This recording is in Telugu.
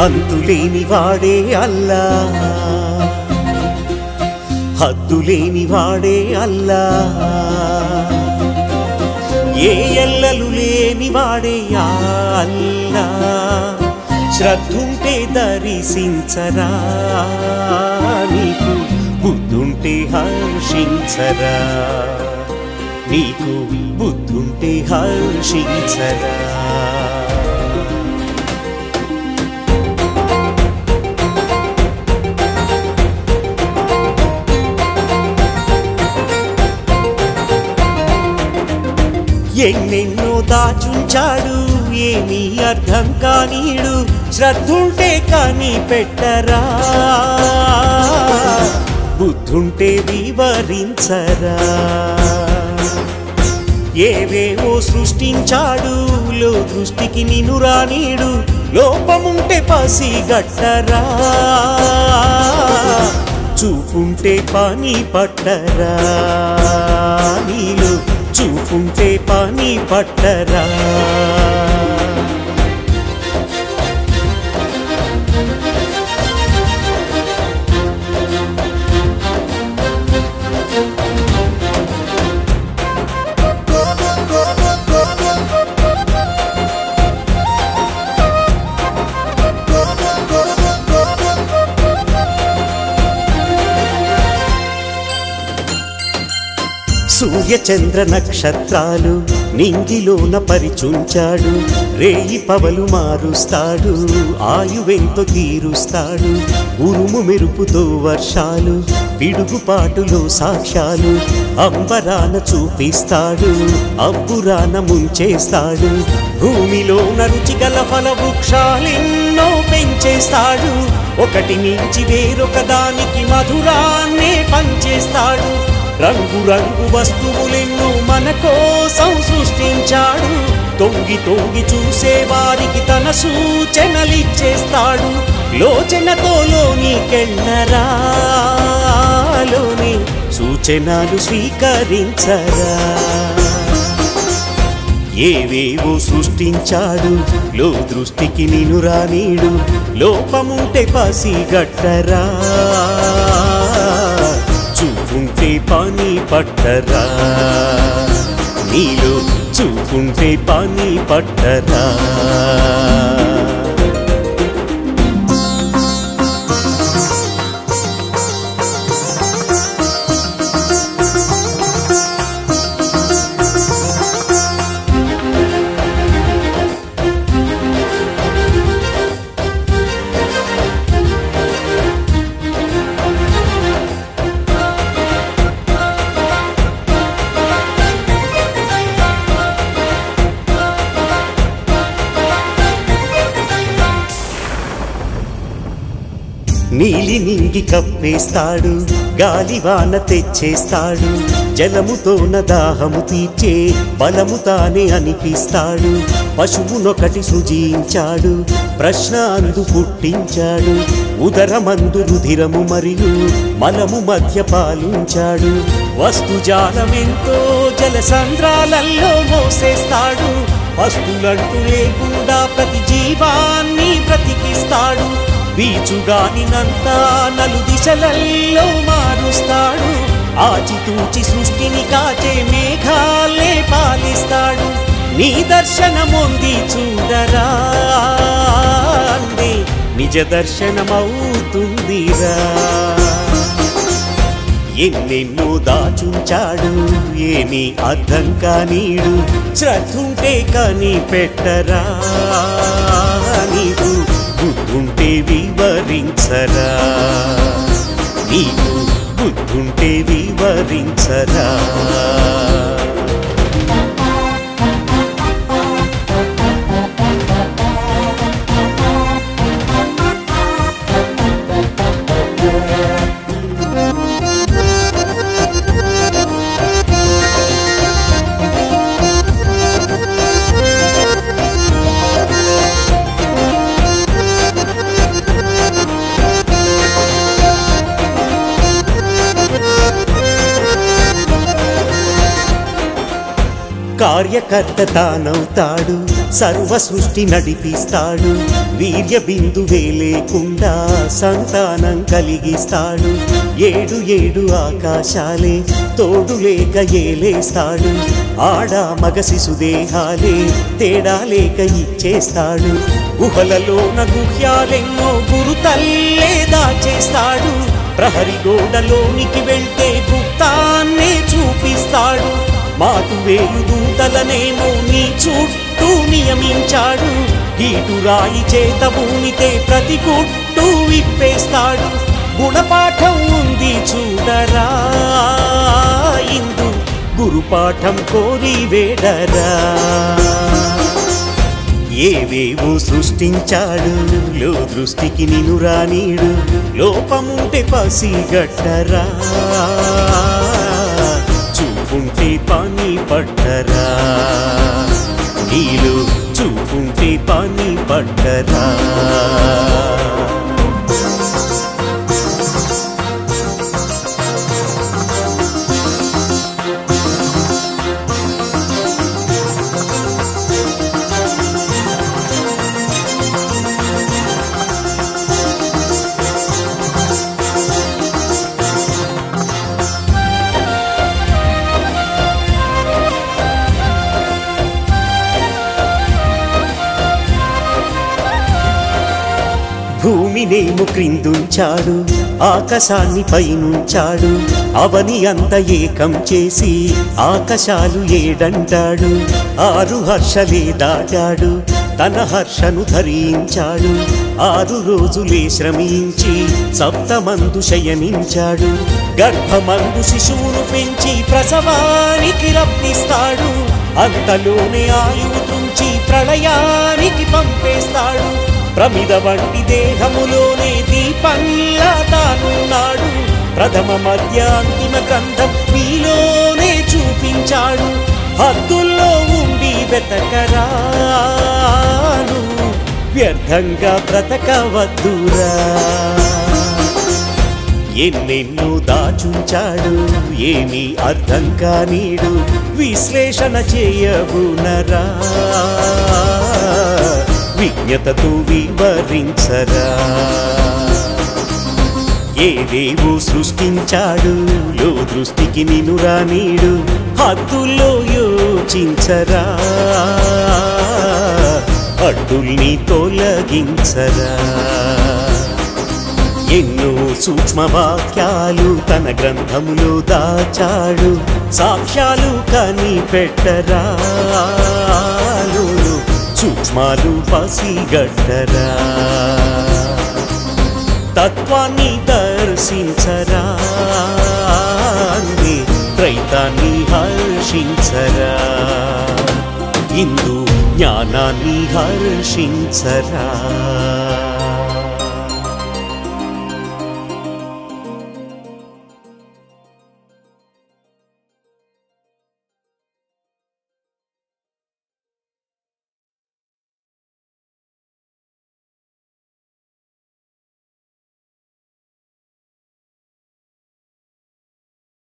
అంతులేని వాడే అల్లా. హద్దులేని వాడే అల్లా. ఏ ఎల్లలు లేని వాడే అల్లా. శ్రద్ధుంటే దర్శించరా నీకు బుద్ధుంటే హర్షించరా. నీకు బుద్ధుంటే హర్షించరా. ఎన్నెన్నో దాచుంచాడు ఏమీ అర్థం కానీడు శ్రద్ధుంటే కానీ పెట్టరా బుద్ధుంటే వివరించరా. ఏవేవో సృష్టించాడు లో దృష్టికి నిను రానీడు లోపముంటే పసిగట్టరా చూపుంటే పని పట్టరా. నీలో చూపుంటే పని పట్టరా? సూర్య చంద్ర నక్షత్రాలు నింగిలోన పరిచుంచాడు రేయి పవలు మారుస్తాడు ఆయువెంతో తీరుస్తాడు ఉరుము మెరుపుతో వర్షాలు పిడుగుపాటులో సాక్ష్యాలు అంబరాన చూపిస్తాడు అబ్బురాన ముంచేస్తాడు భూమిలోన రుచిగల ఫల వృక్షాలెన్నో పెంచేస్తాడు ఒకటి నుంచి వేరొక దానికి మధురాన్నే పంచేస్తాడు. రంగు రంగు వస్తువులెన్నో మన కోసం సృష్టించాడు. తొంగి తొంగి చూసే వారికి తన సూచనలిచ్చేస్తాడు. లోచనతో లోనికెళ్ళరా లోని సూచనలు స్వీకరించరా. ఏవేవో సృష్టించాడు. లో దృష్టికి నిను రానీడు. లోపముంటే పసిగట్టరా చూపుంటే పని పట్టరా? నీలో చూపుంటే పని పట్టరా? నీలి నింగి కప్పేస్తాడు గాలివాన తెచ్చేస్తాడు జలముతోన దాహము తీర్చే బలము తానే అనిపిస్తాడు పశువునొకటి సృజించాడు ప్రశ్న అందు పుట్టించాడు ఉదరమందు రుధిరము మరియు మలము మధ్య పాలించాడు వస్తుజాలమెంతో జలసంద్రాలలో మోసేస్తాడు వస్తులంటూ లేకుండా వీచుగానినంతా నలు దిశలల్లో మారుస్తాడు. ఆచితూచి సృష్టిని కాచే మేఘాలే పాలిస్తాడు. నీ దర్శనమొంది చూడరా నిజ దర్శనమవుతుందిరా. ఎన్నెన్నో దాచుంచాడు ఏమీ అర్థం కానీడు శ్రద్ధుంటే కానీ పెట్టరా నీవు. గుర్తుంటేవి వివరించరా? నీకు బుద్ధుంటే వివరించరా? కార్యకర్త తానవుతాడు సర్వ సృష్టి నడిపిస్తాడు వీర్య బిందువే లేకుండా సంతానం కలిగిస్తాడు. ఏడు ఏడు ఆకాశాలే తోడు లేక ఏలేస్తాడు ఆడ మగ శిశుదేహాలే తేడా లేక ఇచ్చేస్తాడు. గుహలలోన గుహ్యాలెన్నో గురు తల్లే దాచేస్తాడు ప్రహరి గోడలోనికి వెళ్తే మాకు వేలు దూతలనేమో నీ చుట్టూ నియమించాడు. ఇటు రాయి చేత భూమితే ప్రతి గుట్టు విప్పేస్తాడు. గుణపాఠం ఉంది చూడరా ఇందు గురుపాఠం కోరి వేడరా. ఏవేవో సృష్టించాడు లో దృష్టికి నిను రానీడు. లోపముంటే పసిగట్టరా చూపుంటే పని పడ్డరా నీలో చూపుంటే పని పడ్డరా భూమినేము క్రిందుంచాడు ఆకాశాన్ని పైనుంచాడు అవని అంత ఏకం చేసి ఆకాశాలు ఏడంటాడు ఆరు హర్షలే దాటాడు తన హర్షను ధరించాడు ఆరు రోజులే శ్రమించి సప్తమందు శయనించాడు గర్భమందు శిశువును పెంచి ప్రసవానికి రప్పిస్తాడు అంతలోనే ఆయువు తుంచి ప్రళయానికి పంపేస్తాడు ప్రమిద వంటి దేహములోనే దీపంలా తానున్నాడు ప్రథమ మధ్య అంతిమ గ్రంథం నీలోనే చూపించాడు. హద్దుల్లో ఉండి వెతకరాను. వ్యర్థంగా బ్రతకవద్దురా. ఎన్నెన్నో దాచుంచాడు ఏమీ అర్థం కానీడు. విశ్లేషణ చేయబునరా. విజ్ఞతతో వివరించరా ఏవేవో సృష్టించాడు లో దృష్టికి నిను రానీడు హద్దుల్లో యోచించరా. అడ్డుల్ని తొలగించరా. ఎన్నో సూక్ష్మ వాక్యాలు తన గ్రంథములో దాచాడు సాక్ష్యాలు కనిపెట్టరా. సూక్ష్మాలు పసిగట్టరా. తత్వాన్ని దర్శించరా. అన్ని త్రైతాన్ని హర్షించరా. ఇందు జ్ఞానాన్ని హర్షించరా.